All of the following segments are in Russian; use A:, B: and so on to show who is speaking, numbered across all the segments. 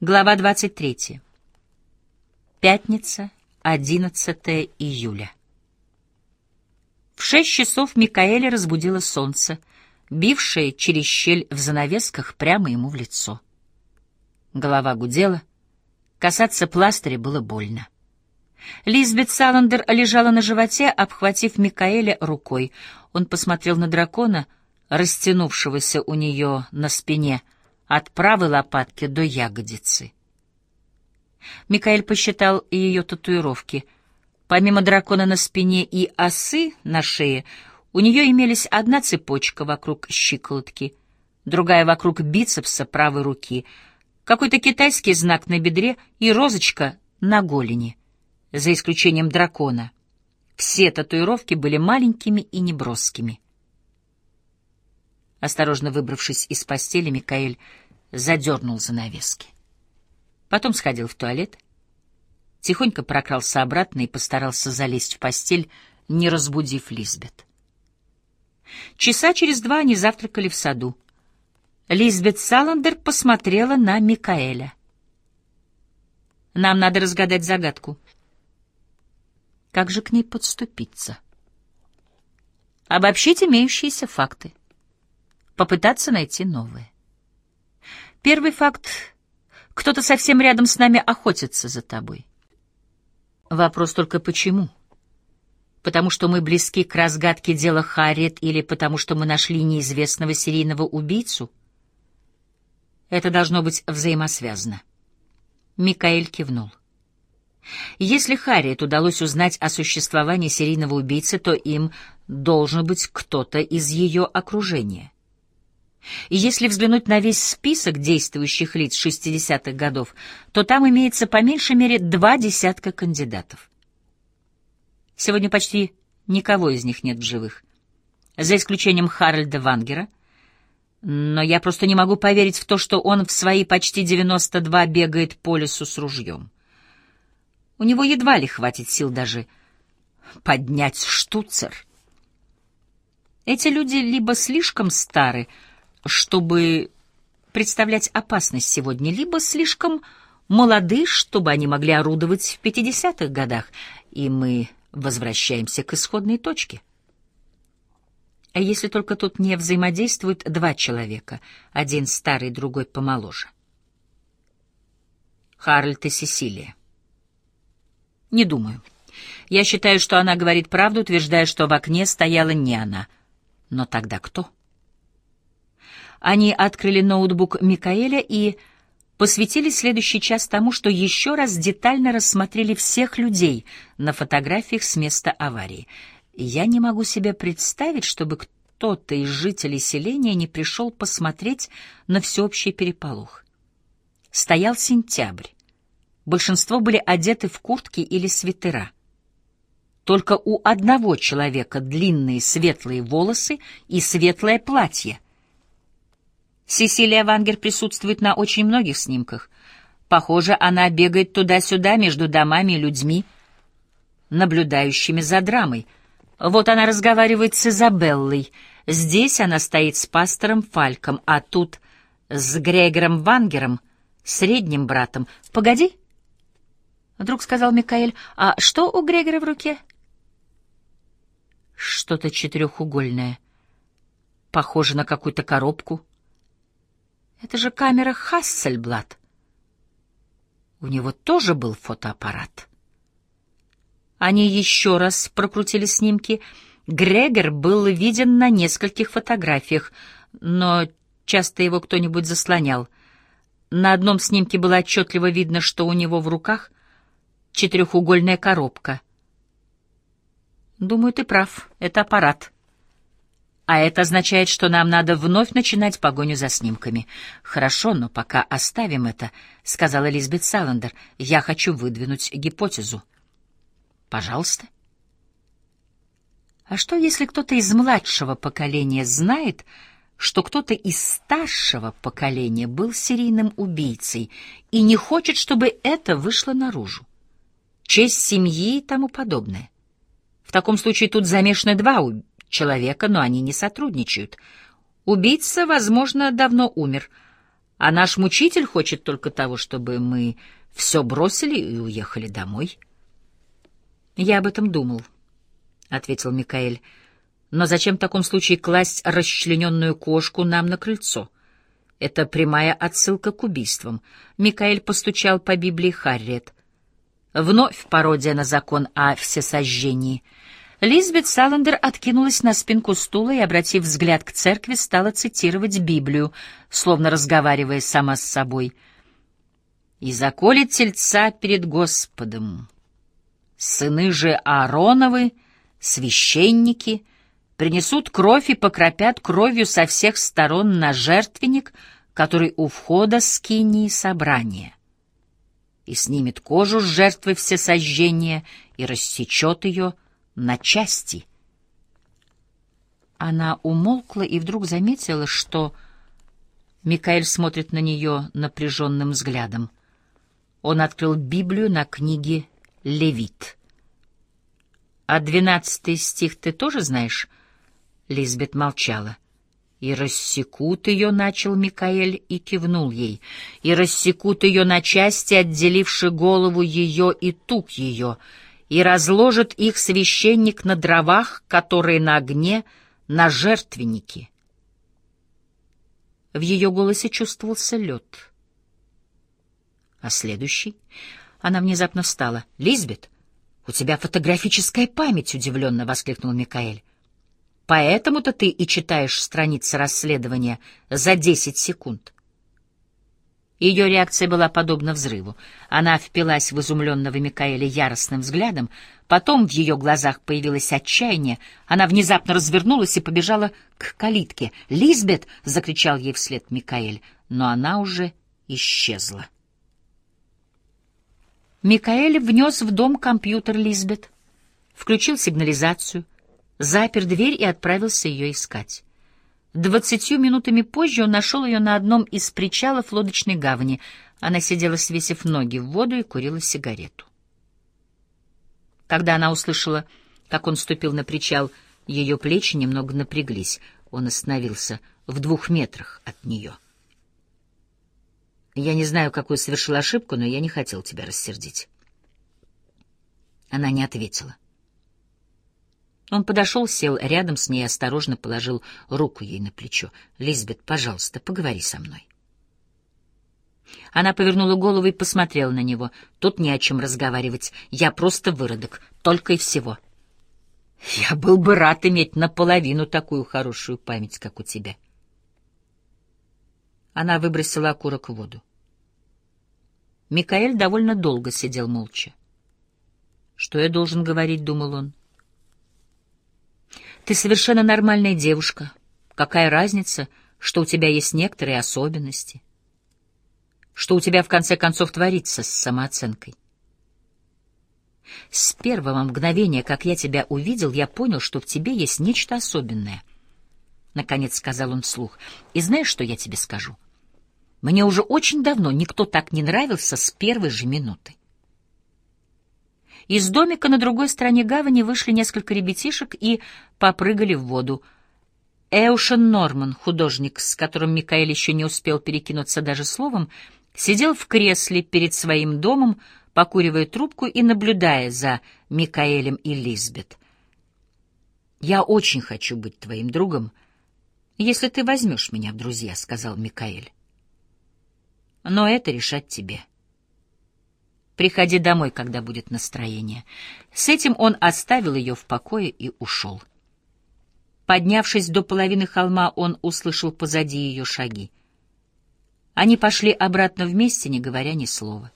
A: Глава 23. Пятница, 11 июля. В шесть часов Микаэля разбудило солнце, бившее через щель в занавесках прямо ему в лицо. Голова гудела, касаться пластыря было больно. Лизбет Саландер лежала на животе, обхватив Микаэля рукой. Он посмотрел на дракона, растянувшегося у нее на спине — от правой лопатки до ягодицы. Микаэль посчитал ее татуировки. Помимо дракона на спине и осы на шее, у нее имелись одна цепочка вокруг щиколотки, другая вокруг бицепса правой руки, какой-то китайский знак на бедре и розочка на голени, за исключением дракона. Все татуировки были маленькими и неброскими. Осторожно выбравшись из постели, Микаэль задернул занавески. Потом сходил в туалет, тихонько прокрался обратно и постарался залезть в постель, не разбудив Лизбет. Часа через два они завтракали в саду. Лизбет Саландер посмотрела на Микаэля. «Нам надо разгадать загадку. Как же к ней подступиться?» «Обобщить имеющиеся факты попытаться найти новое. Первый факт — кто-то совсем рядом с нами охотится за тобой. Вопрос только почему? Потому что мы близки к разгадке дела Харриет или потому что мы нашли неизвестного серийного убийцу? Это должно быть взаимосвязано. Микаэль кивнул. Если Харриет удалось узнать о существовании серийного убийцы, то им должен быть кто-то из ее окружения. И если взглянуть на весь список действующих лиц 60-х годов, то там имеется по меньшей мере два десятка кандидатов. Сегодня почти никого из них нет в живых, за исключением Харальда Вангера, но я просто не могу поверить в то, что он в свои почти 92 бегает по лесу с ружьем. У него едва ли хватит сил даже поднять штуцер. Эти люди либо слишком стары, чтобы представлять опасность сегодня, либо слишком молоды, чтобы они могли орудовать в 50-х годах, и мы возвращаемся к исходной точке. А если только тут не взаимодействуют два человека, один старый, другой помоложе? Харальд и Сесилия. Не думаю. Я считаю, что она говорит правду, утверждая, что в окне стояла не она. Но тогда кто? — они открыли ноутбук Микаэля и посвятили следующий час тому, что еще раз детально рассмотрели всех людей на фотографиях с места аварии. Я не могу себе представить, чтобы кто-то из жителей селения не пришел посмотреть на всеобщий переполох. Стоял сентябрь. Большинство были одеты в куртки или свитера. Только у одного человека длинные светлые волосы и светлое платье — Сесилия Вангер присутствует на очень многих снимках. Похоже, она бегает туда-сюда между домами и людьми, наблюдающими за драмой. Вот она разговаривает с Изабеллой. Здесь она стоит с пастором Фальком, а тут с Грегором Вангером, средним братом. «Погоди!» — вдруг сказал Микаэль. «А что у Грегора в руке?» «Что-то четырехугольное. Похоже на какую-то коробку». Это же камера Хассельблад. У него тоже был фотоаппарат. Они еще раз прокрутили снимки. Грегор был виден на нескольких фотографиях, но часто его кто-нибудь заслонял. На одном снимке было отчетливо видно, что у него в руках четырехугольная коробка. Думаю, ты прав, это аппарат. А это означает, что нам надо вновь начинать погоню за снимками. Хорошо, но пока оставим это, сказала Лизбет Саландер. Я хочу выдвинуть гипотезу. Пожалуйста. А что, если кто-то из младшего поколения знает, что кто-то из старшего поколения был серийным убийцей и не хочет, чтобы это вышло наружу? Честь семьи и тому подобное. В таком случае тут замешаны два убийства человека, но они не сотрудничают. Убийца, возможно, давно умер, А наш мучитель хочет только того, чтобы мы все бросили и уехали домой. Я об этом думал, — ответил Микаэль. Но зачем в таком случае класть расчлененную кошку нам на крыльцо? Это прямая отсылка к убийствам. Микаэль постучал по Библии Харриет. Вновь пародия на закон о всесожжении. Лизбет Саландер откинулась на спинку стула и, обратив взгляд к церкви, стала цитировать Библию, словно разговаривая сама с собой. «И заколет тельца перед Господом. Сыны же Аароновы, священники — принесут кровь и покропят кровью со всех сторон на жертвенник, который у входа скинии собрания, и снимет кожу с жертвы всесожжения и рассечет ее на части. Она умолкла и вдруг заметила, что Микаэль смотрит на нее напряженным взглядом. Он открыл Библию на книге «Левит». «А двенадцатый стих ты тоже знаешь?» Лизбет молчала. «И рассекут ее», — начал Микаэль и кивнул ей, «и рассекут ее на части, отделивши голову ее и тук ее, и разложит их священник на дровах, которые на огне, на жертвеннике». В ее голосе чувствовался лед. А следующий? Она внезапно встала. «Лизбет, у тебя фотографическая память!» — удивленно воскликнул Микаэль. Поэтому-то ты и читаешь страницы расследования за десять секунд. Ее реакция была подобна взрыву. Она впилась в изумленного Микаэля яростным взглядом, потом в ее глазах появилось отчаяние, она внезапно развернулась и побежала к калитке. «Лизбет!» — закричал ей вслед Микаэль, но она уже исчезла. Микаэль внес в дом компьютер Лизбет, включил сигнализацию — запер дверь и отправился ее искать. Двадцатью минутами позже он нашел ее на одном из причалов лодочной гавани. Она сидела, свесив ноги в воду, и курила сигарету. Когда она услышала, как он ступил на причал, ее плечи немного напряглись. Он остановился в двух метрах от нее. «Я не знаю, какую совершил ошибку, но я не хотел тебя рассердить». Она не ответила. — он подошел, сел рядом с ней и осторожно положил руку ей на плечо. «Лизбет, пожалуйста, поговори со мной». Она повернула голову и посмотрела на него. «Тут не о чем разговаривать. Я просто выродок. Только и всего». «Я был бы рад иметь наполовину такую хорошую память, как у тебя». Она выбросила окурок в воду. Микаэль довольно долго сидел молча. «Что я должен говорить?» — думал он. Ты совершенно нормальная девушка. Какая разница, что у тебя есть некоторые особенности? Что у тебя, в конце концов, творится с самооценкой? С первого мгновения, как я тебя увидел, я понял, что в тебе есть нечто особенное. Наконец сказал он вслух. И знаешь, что я тебе скажу? Мне уже очень давно никто так не нравился с первой же минуты. Из домика на другой стороне гавани вышли несколько ребятишек и попрыгали в воду. Эушен Норман, художник, с которым Микаэль еще не успел перекинуться даже словом, сидел в кресле перед своим домом, покуривая трубку и наблюдая за Микаэлем и Лизбет. «Я очень хочу быть твоим другом, если ты возьмешь меня в друзья», — сказал Микаэль. «Но это решать тебе». Приходи домой, когда будет настроение. С этим он оставил ее в покое и ушел. Поднявшись до половины холма, он услышал позади ее шаги. Они пошли обратно вместе, не говоря ни слова.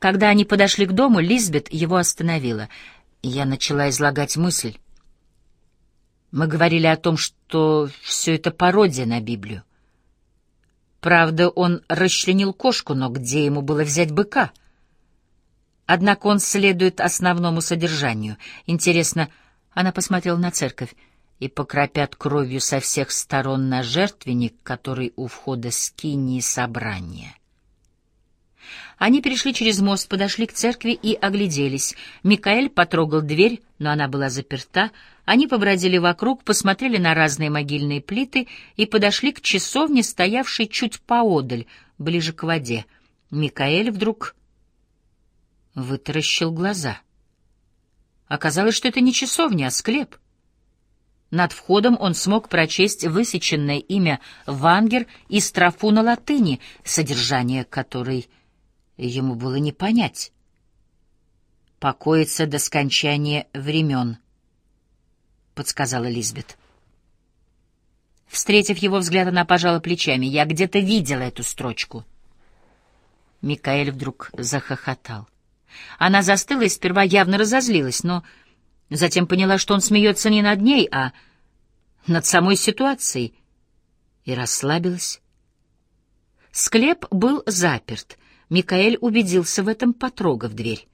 A: Когда они подошли к дому, Лизбет его остановила. Я начала излагать мысль. Мы говорили о том, что все это пародия на Библию. Правда, он расчленил кошку, но где ему было взять быка — Однако он следует основному содержанию. Интересно, она посмотрела на церковь и покропят кровью со всех сторон на жертвенник, который у входа скинии собрания. Они перешли через мост, подошли к церкви и огляделись. Микаэль потрогал дверь, но она была заперта. Они побродили вокруг, посмотрели на разные могильные плиты и подошли к часовне, стоявшей чуть поодаль, ближе к воде. Микаэль вдруг вытаращил глаза. Оказалось, что это не часовня, а склеп. Над входом он смог прочесть высеченное имя Вангер и строфу на латыни, содержание которой ему было не понять. «Покоится до скончания времен», — подсказала Лизбет. Встретив его взгляд, она пожала плечами. «Я где-то видела эту строчку». Микаэль вдруг захохотал. Она застыла и сперва явно разозлилась, но затем поняла, что он смеется не над ней, а над самой ситуацией, и расслабилась. Склеп был заперт. Микаэль убедился в этом, потрогав дверь.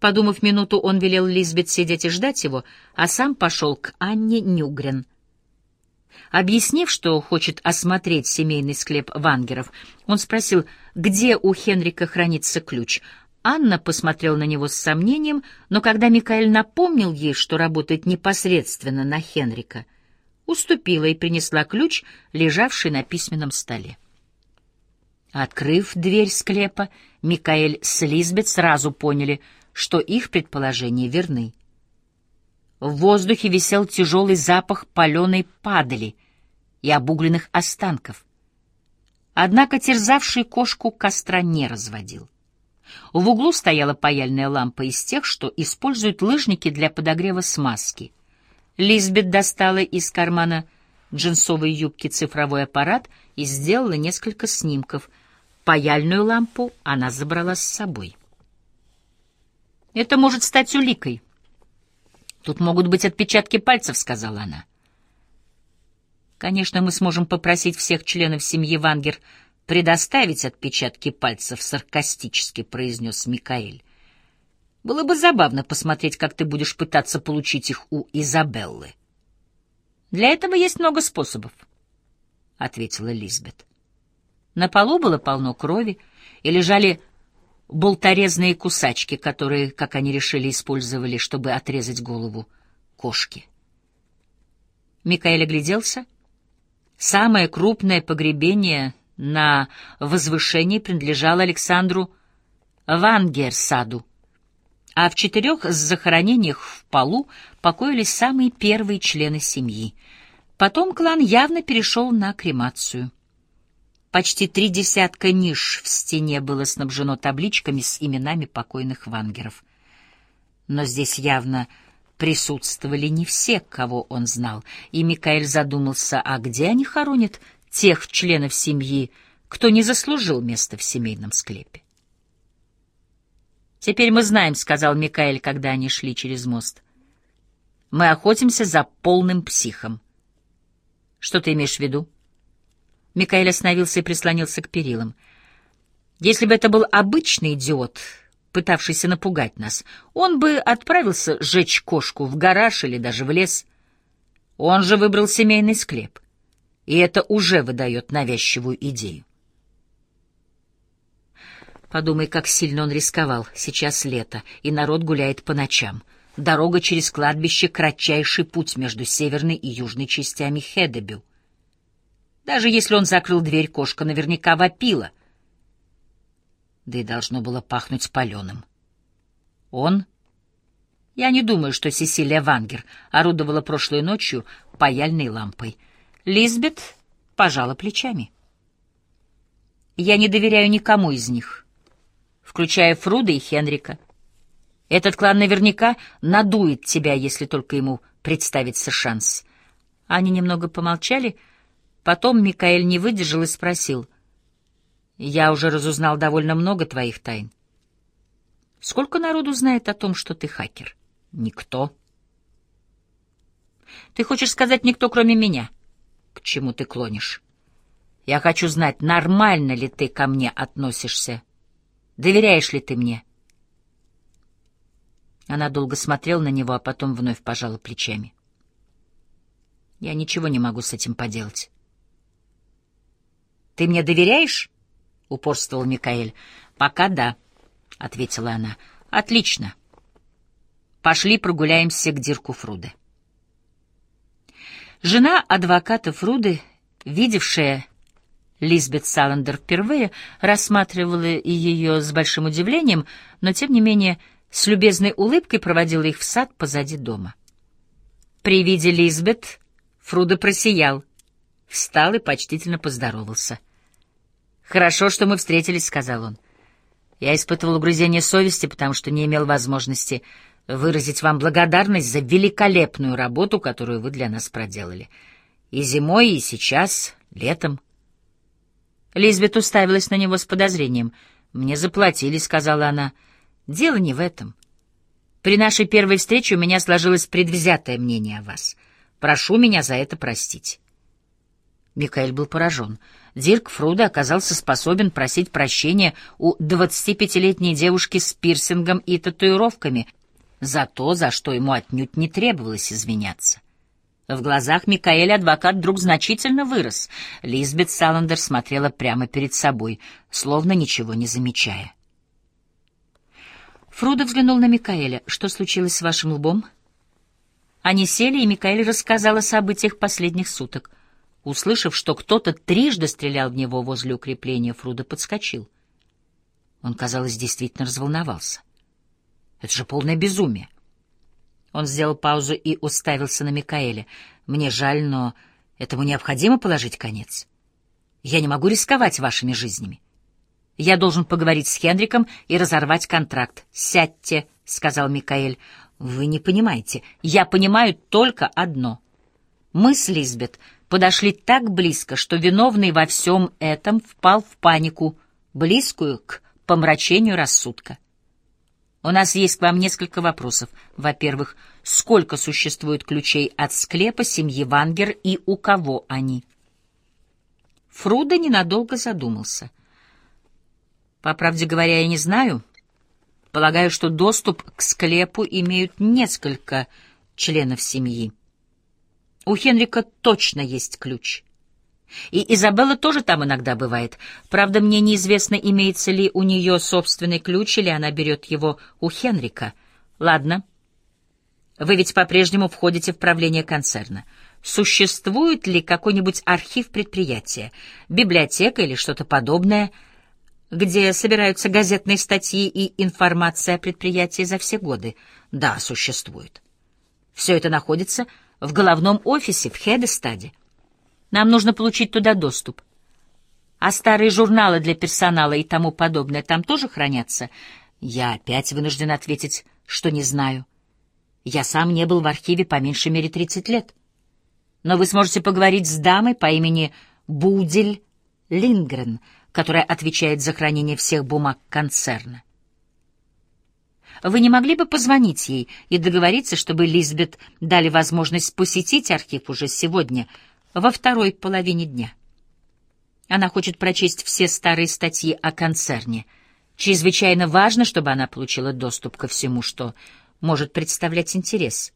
A: Подумав минуту, он велел Лизбет сидеть и ждать его, а сам пошел к Анне Нюгрен. Объяснив, что хочет осмотреть семейный склеп Вангеров, он спросил, где у Хенрика хранится ключ. Анна посмотрела на него с сомнением, но когда Микаэль напомнил ей, что работает непосредственно на Хенрика, уступила и принесла ключ, лежавший на письменном столе. Открыв дверь склепа, Микаэль с Лизбет сразу поняли, что их предположения верны. В воздухе висел тяжелый запах паленой падали и обугленных останков. Однако терзавший кошку костра не разводил. В углу стояла паяльная лампа из тех, что используют лыжники для подогрева смазки. Лизбет достала из кармана джинсовой юбки цифровой аппарат и сделала несколько снимков. Паяльную лампу она забрала с собой. «Это может стать уликой. Тут могут быть отпечатки пальцев», — сказала она. «Конечно, мы сможем попросить всех членов семьи Вангер предоставить отпечатки пальцев, саркастически произнес Микаэль. Было бы забавно посмотреть, как ты будешь пытаться получить их у Изабеллы. Для этого есть много способов, ответила Лизбет. На полу было полно крови, и лежали болторезные кусачки, которые, как они решили, использовали, чтобы отрезать голову кошки. Микаэль огляделся. Самое крупное погребение на возвышении принадлежал Александру Вангерсаду, а в четырех захоронениях в полу покоились самые первые члены семьи. Потом клан явно перешел на кремацию. Почти три десятка ниш в стене было снабжено табличками с именами покойных вангеров. Но здесь явно присутствовали не все, кого он знал, и Микаэль задумался, а где они хоронят тех членов семьи, кто не заслужил места в семейном склепе. «Теперь мы знаем», — сказал Микаэль, когда они шли через мост. «Мы охотимся за полным психом». «Что ты имеешь в виду?» Микаэль остановился и прислонился к перилам. «Если бы это был обычный идиот, пытавшийся напугать нас, он бы отправился сжечь кошку в гараж или даже в лес. Он же выбрал семейный склеп и это уже выдает навязчивую идею. Подумай, как сильно он рисковал. Сейчас лето, и народ гуляет по ночам. Дорога через кладбище — кратчайший путь между северной и южной частями Хедебю. Даже если он закрыл дверь, кошка наверняка вопила. Да и должно было пахнуть паленым. Он... Я не думаю, что Сесилия Вангер орудовала прошлой ночью паяльной лампой — Лизбет пожала плечами. «Я не доверяю никому из них, включая Фруда и Хенрика. Этот клан наверняка надует тебя, если только ему представится шанс». Они немного помолчали, потом Микаэль не выдержал и спросил. «Я уже разузнал довольно много твоих тайн. Сколько народу знает о том, что ты хакер?» «Никто». «Ты хочешь сказать никто, кроме меня?» К чему ты клонишь. Я хочу знать, нормально ли ты ко мне относишься. Доверяешь ли ты мне?» Она долго смотрела на него, а потом вновь пожала плечами. «Я ничего не могу с этим поделать». «Ты мне доверяешь?» — упорствовал Микаэль. «Пока да», — ответила она. «Отлично. Пошли прогуляемся к Дирку Фруде. Жена адвоката Фруды, видевшая Лизбет Саландер впервые, рассматривала ее с большим удивлением, но, тем не менее, с любезной улыбкой проводила их в сад позади дома. При виде Лизбет Фруда просиял, встал и почтительно поздоровался. «Хорошо, что мы встретились», — сказал он. «Я испытывал угрызение совести, потому что не имел возможности выразить вам благодарность за великолепную работу, которую вы для нас проделали. И зимой, и сейчас, летом. Лизбет уставилась на него с подозрением. «Мне заплатили», — сказала она. «Дело не в этом. При нашей первой встрече у меня сложилось предвзятое мнение о вас. Прошу меня за это простить». Микаэль был поражен. Дирк Фруда оказался способен просить прощения у 25-летней девушки с пирсингом и татуировками — за то, за что ему отнюдь не требовалось извиняться. В глазах Микаэля адвокат вдруг значительно вырос. Лизбет Саландер смотрела прямо перед собой, словно ничего не замечая. Фруда взглянул на Микаэля. «Что случилось с вашим лбом?» Они сели, и Микаэль рассказал о событиях последних суток. Услышав, что кто-то трижды стрелял в него возле укрепления, Фруда подскочил. Он, казалось, действительно разволновался. Это же полное безумие. Он сделал паузу и уставился на Микаэля. Мне жаль, но этому необходимо положить конец. Я не могу рисковать вашими жизнями. Я должен поговорить с Хенриком и разорвать контракт. Сядьте, — сказал Микаэль. Вы не понимаете. Я понимаю только одно. Мы с Лизбет подошли так близко, что виновный во всем этом впал в панику, близкую к помрачению рассудка. У нас есть к вам несколько вопросов. Во-первых, сколько существует ключей от склепа семьи Вангер и у кого они? Фруда ненадолго задумался. По правде говоря, я не знаю. Полагаю, что доступ к склепу имеют несколько членов семьи. У Хенрика точно есть ключ. И Изабелла тоже там иногда бывает. Правда, мне неизвестно, имеется ли у нее собственный ключ, или она берет его у Хенрика. Ладно. Вы ведь по-прежнему входите в правление концерна. Существует ли какой-нибудь архив предприятия, библиотека или что-то подобное, где собираются газетные статьи и информация о предприятии за все годы? Да, существует. Все это находится в головном офисе в Хедестаде. Нам нужно получить туда доступ. А старые журналы для персонала и тому подобное там тоже хранятся? Я опять вынужден ответить, что не знаю. Я сам не был в архиве по меньшей мере 30 лет. Но вы сможете поговорить с дамой по имени Будель Лингрен, которая отвечает за хранение всех бумаг концерна. Вы не могли бы позвонить ей и договориться, чтобы Лизбет дали возможность посетить архив уже сегодня — во второй половине дня. Она хочет прочесть все старые статьи о концерне. Чрезвычайно важно, чтобы она получила доступ ко всему, что может представлять интерес.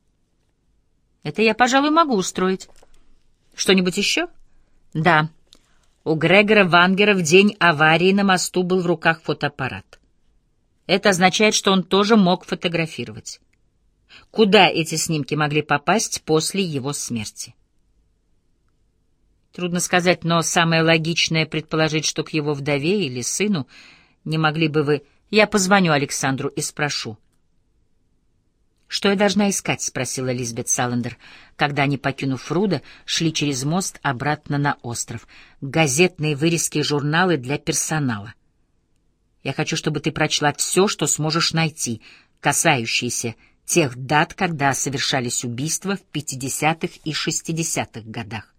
A: Это я, пожалуй, могу устроить. Что-нибудь еще? Да. У Грегора Вангера в день аварии на мосту был в руках фотоаппарат. Это означает, что он тоже мог фотографировать. Куда эти снимки могли попасть после его смерти? Трудно сказать, но самое логичное предположить, что к его вдове или сыну не могли бы вы... Я позвоню Александру и спрошу. «Что я должна искать?» — спросила Лизбет Саландер, когда они, покинув Руда, шли через мост обратно на остров. «Газетные вырезки и журналы для персонала. Я хочу, чтобы ты прочла все, что сможешь найти, касающиеся тех дат, когда совершались убийства в 50-х и 60-х годах.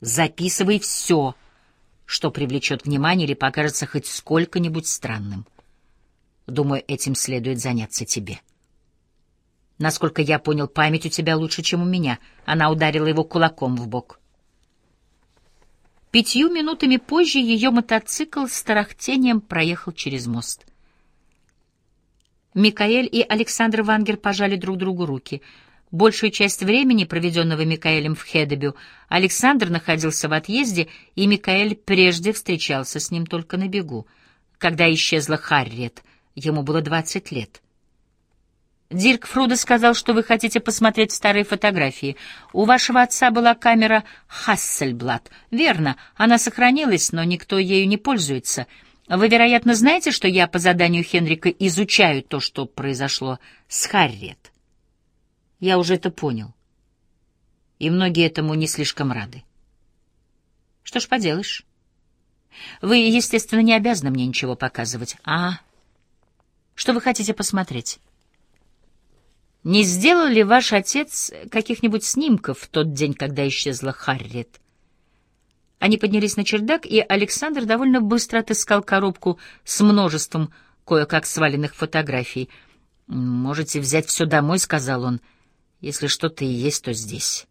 A: Записывай все, что привлечет внимание или покажется хоть сколько-нибудь странным. Думаю, этим следует заняться тебе. Насколько я понял, память у тебя лучше, чем у меня. Она ударила его кулаком в бок. Пятью минутами позже ее мотоцикл с тарахтением проехал через мост. Микаэль и Александр Вангер пожали друг другу руки — Большую часть времени, проведенного Микаэлем в Хедебю, Александр находился в отъезде, и Микаэль прежде встречался с ним только на бегу. Когда исчезла Харриет, ему было двадцать лет. Дирк Фруда сказал, что вы хотите посмотреть старые фотографии. У вашего отца была камера Хассельблат. Верно, она сохранилась, но никто ею не пользуется. Вы, вероятно, знаете, что я по заданию Хенрика изучаю то, что произошло с Харриет. Я уже это понял. И многие этому не слишком рады. Что ж поделаешь. Вы, естественно, не обязаны мне ничего показывать. А что вы хотите посмотреть? Не сделал ли ваш отец каких-нибудь снимков в тот день, когда исчезла Харриет? Они поднялись на чердак, и Александр довольно быстро отыскал коробку с множеством кое-как сваленных фотографий. «Можете взять все домой», — сказал он. «Если что-то и есть, то здесь».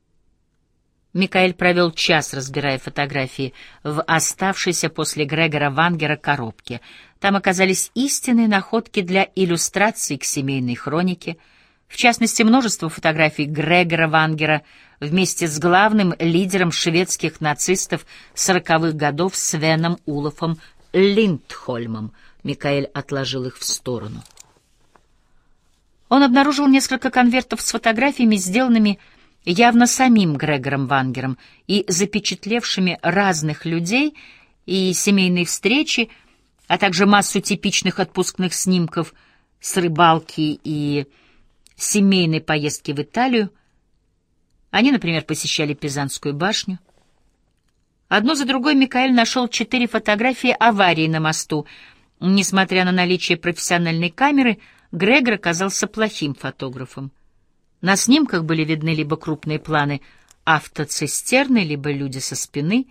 A: Микаэль провел час, разбирая фотографии в оставшейся после Грегора Вангера коробке. Там оказались истинные находки для иллюстраций к семейной хронике — в частности, множество фотографий Грегора Вангера вместе с главным лидером шведских нацистов сороковых годов Свеном Улофом Линдхольмом. Микаэль отложил их в сторону. Он обнаружил несколько конвертов с фотографиями, сделанными явно самим Грегором Вангером и запечатлевшими разных людей и семейные встречи, а также массу типичных отпускных снимков с рыбалки и семейной поездки в Италию. Они, например, посещали Пизанскую башню. Одно за другой Микаэль нашел четыре фотографии аварии на мосту. Несмотря на наличие профессиональной камеры, Грегор оказался плохим фотографом. На снимках были видны либо крупные планы автоцистерны, либо люди со спины.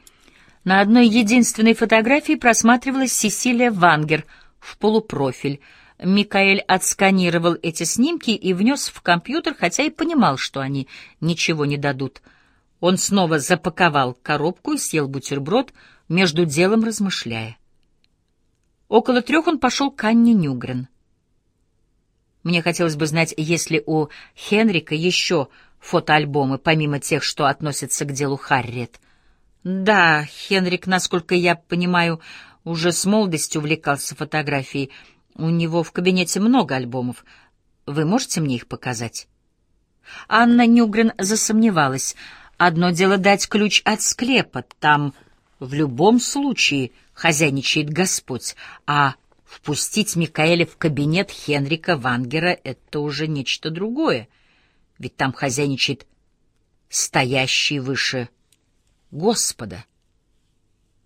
A: На одной единственной фотографии просматривалась Сесилия Вангер в полупрофиль — Микаэль отсканировал эти снимки и внес в компьютер, хотя и понимал, что они ничего не дадут. Он снова запаковал коробку и съел бутерброд, между делом размышляя. Около трех он пошел к Анне Нюгрен. Мне хотелось бы знать, есть ли у Хенрика еще фотоальбомы, помимо тех, что относятся к делу Харриет. Да, Хенрик, насколько я понимаю, уже с молодости увлекался фотографией — у него в кабинете много альбомов. Вы можете мне их показать? Анна Нюгрен засомневалась. Одно дело дать ключ от склепа, там в любом случае хозяйничает Господь, а впустить Микаэля в кабинет Хенрика Вангера — это уже нечто другое, ведь там хозяйничает стоящий выше Господа.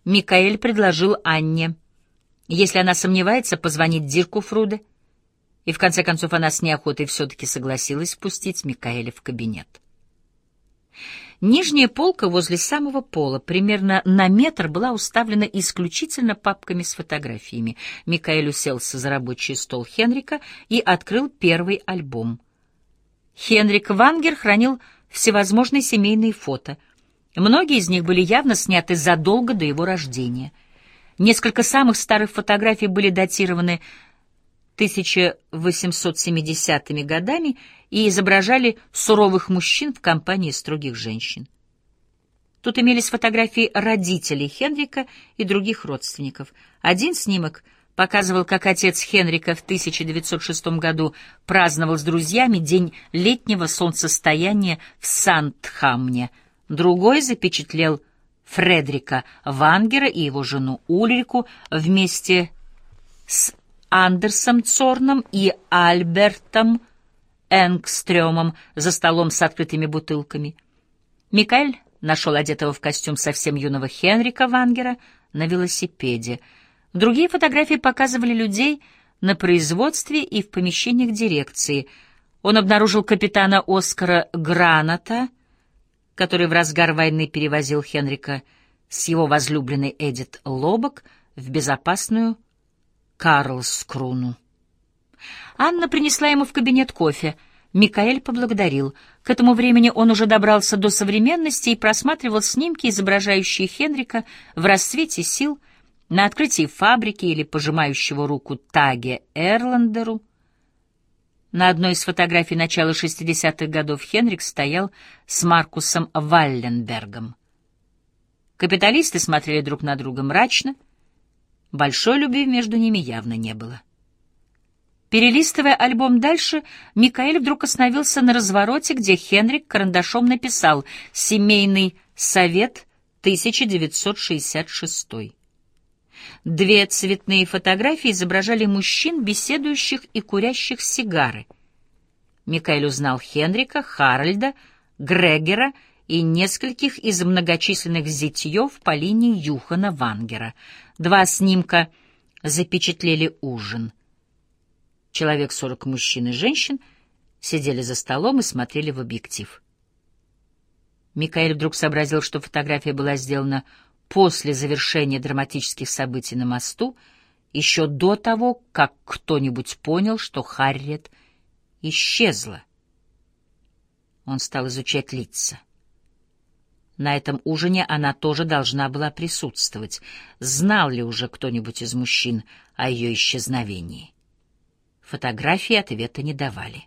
A: Микаэль предложил Анне — если она сомневается, позвонит Дирку Фруде. И в конце концов она с неохотой все-таки согласилась впустить Микаэля в кабинет. Нижняя полка возле самого пола, примерно на метр, была уставлена исключительно папками с фотографиями. Микаэль уселся за рабочий стол Хенрика и открыл первый альбом. Хенрик Вангер хранил всевозможные семейные фото. Многие из них были явно сняты задолго до его рождения — Несколько самых старых фотографий были датированы 1870-ми годами и изображали суровых мужчин в компании строгих женщин. Тут имелись фотографии родителей Хенрика и других родственников. Один снимок показывал, как отец Хенрика в 1906 году праздновал с друзьями день летнего солнцестояния в Сандхамне. Другой запечатлел Фредрика Вангера и его жену Ульрику вместе с Андерсом Цорном и Альбертом Энгстрёмом за столом с открытыми бутылками. Микаэль нашел одетого в костюм совсем юного Хенрика Вангера на велосипеде. Другие фотографии показывали людей на производстве и в помещениях дирекции. Он обнаружил капитана Оскара Граната — который в разгар войны перевозил Хенрика с его возлюбленной Эдит Лобок в безопасную Карлскруну. Анна принесла ему в кабинет кофе. Микаэль поблагодарил. К этому времени он уже добрался до современности и просматривал снимки, изображающие Хенрика в расцвете сил, на открытии фабрики или пожимающего руку Таге Эрландеру — на одной из фотографий начала 60-х годов Хенрик стоял с Маркусом Валленбергом. Капиталисты смотрели друг на друга мрачно, большой любви между ними явно не было. Перелистывая альбом дальше, Микаэль вдруг остановился на развороте, где Хенрик карандашом написал «Семейный совет 1966». Две цветные фотографии изображали мужчин, беседующих и курящих сигары. Микаэль узнал Хенрика, Харальда, Грегера и нескольких из многочисленных зятьев по линии Юхана Вангера. Два снимка запечатлели ужин. Человек сорок мужчин и женщин сидели за столом и смотрели в объектив. Микаэль вдруг сообразил, что фотография была сделана после завершения драматических событий на мосту, еще до того, как кто-нибудь понял, что Харриет исчезла. Он стал изучать лица. На этом ужине она тоже должна была присутствовать. Знал ли уже кто-нибудь из мужчин о ее исчезновении? Фотографии ответа не давали.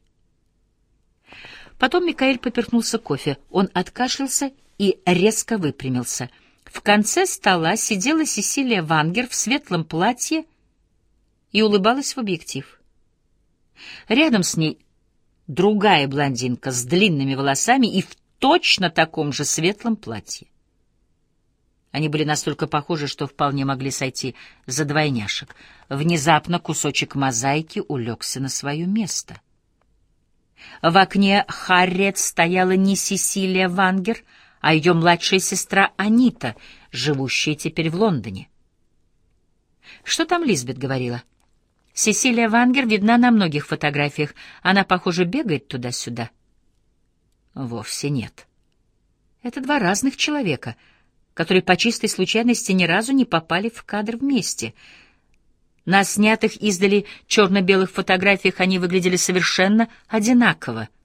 A: Потом Микаэль поперхнулся кофе. Он откашлялся и резко выпрямился — в конце стола сидела Сесилия Вангер в светлом платье и улыбалась в объектив. Рядом с ней другая блондинка с длинными волосами и в точно таком же светлом платье. Они были настолько похожи, что вполне могли сойти за двойняшек. Внезапно кусочек мозаики улегся на свое место. В окне Харриет стояла не Сесилия Вангер, а ее младшая сестра Анита, живущая теперь в Лондоне. Что там Лизбет говорила? Сесилия Вангер видна на многих фотографиях. Она, похоже, бегает туда-сюда. Вовсе нет. Это два разных человека, которые по чистой случайности ни разу не попали в кадр вместе. На снятых издали черно-белых фотографиях они выглядели совершенно одинаково —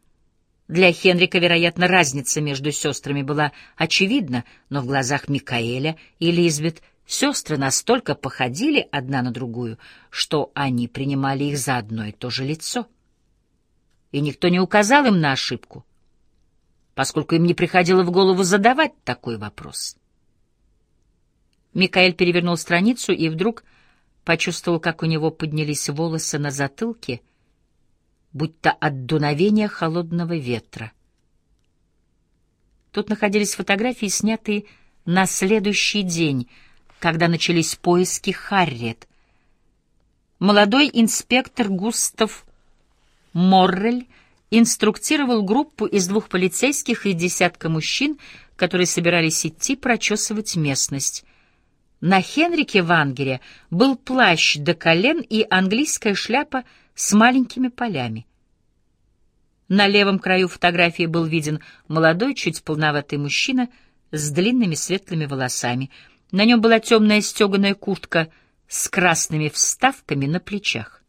A: для Хенрика, вероятно, разница между сестрами была очевидна, но в глазах Микаэля и Лизбет сестры настолько походили одна на другую, что они принимали их за одно и то же лицо. И никто не указал им на ошибку, поскольку им не приходило в голову задавать такой вопрос. Микаэль перевернул страницу и вдруг почувствовал, как у него поднялись волосы на затылке — будто от дуновения холодного ветра. Тут находились фотографии, снятые на следующий день, когда начались поиски Харриет. Молодой инспектор Густав Моррель инструктировал группу из двух полицейских и десятка мужчин, которые собирались идти прочесывать местность. На Хенрике Вангере был плащ до колен и английская шляпа с маленькими полями. На левом краю фотографии был виден молодой, чуть полноватый мужчина с длинными светлыми волосами. На нем была темная стеганая куртка с красными вставками на плечах.